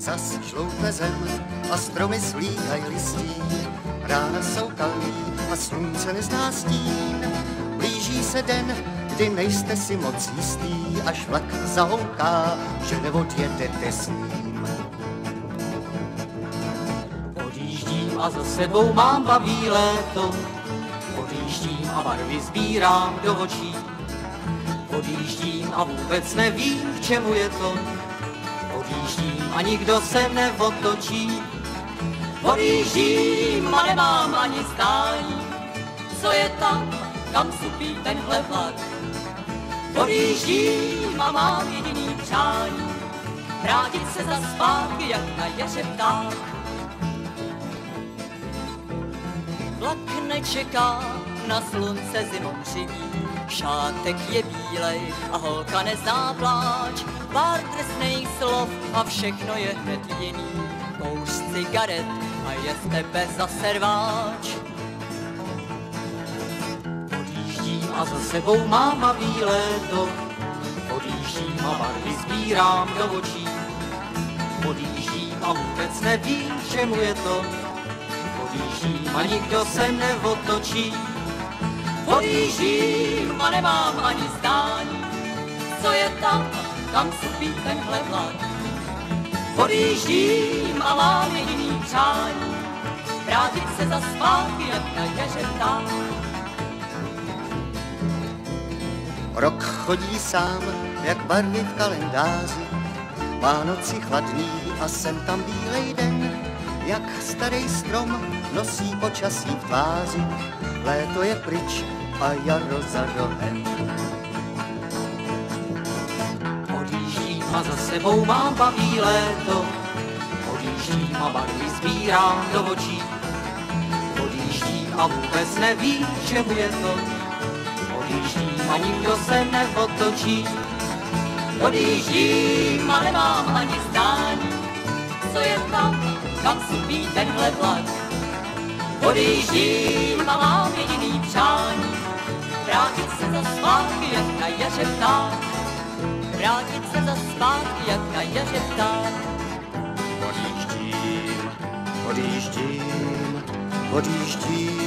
zas žloupe zem a stromy slíhají listí. Rána jsou kalmí a slunce nezná stín. Blíží se den, kdy nejste si moc jistý, až vlak zahouká, že neodjedete s ním. Odjíždím a za sebou mám baví léto, odjíždím a barvy sbírám do očí. Odjíždím a vůbec nevím, k čemu je to, odjíždím a nikdo se neotočí. Odjíždím a nemám ani stání, co je tam, kam supí tenhle vlak. Odjíždím a mám jediný přání, vrátit se za zpátky, jak na jaře pták. Vlak nečeká, na slunce zimou živí, šátek je bílej a holka nezná pláč, pár trestných slov a všechno je hned jiný, kouř cigaret a je z tebe zase rváč. Odjíždím a za sebou mám a léto, odjíždím a barvy sbírám do očí. Odjíždím a vůbec nevím, čemu je to, odjíždím a nikdo se neotočí. Odjíždím a nemám ani zdání, co je tam, kam supí tenhle vlak. Odjíždím a mám jediný přání, vrátit se za zpátky, jak na ježe pták. Rok chodí sám, jak barvy v kalendáři, Vánoci chladný a sem tam bílej den, jak starý strom nosí počasí v tváři, léto je pryč a jaro za rohem. Odjíždím a za sebou mám baví léto, odjíždím a barvy sbírám do očí. Odjíždím a vůbec nevím, čemu je to, odjíždím a nikdo se neotočí. Odjíždím a nemám ani zdání, co je tam, kam supí tenhle vlak. Odjíždím a mám jediný přání, vrátit se za zpátky, jak na jaře pták. Vrátit se za zpátky, jak na jaře pták. Odjíždím, odjíždím, odjíždím.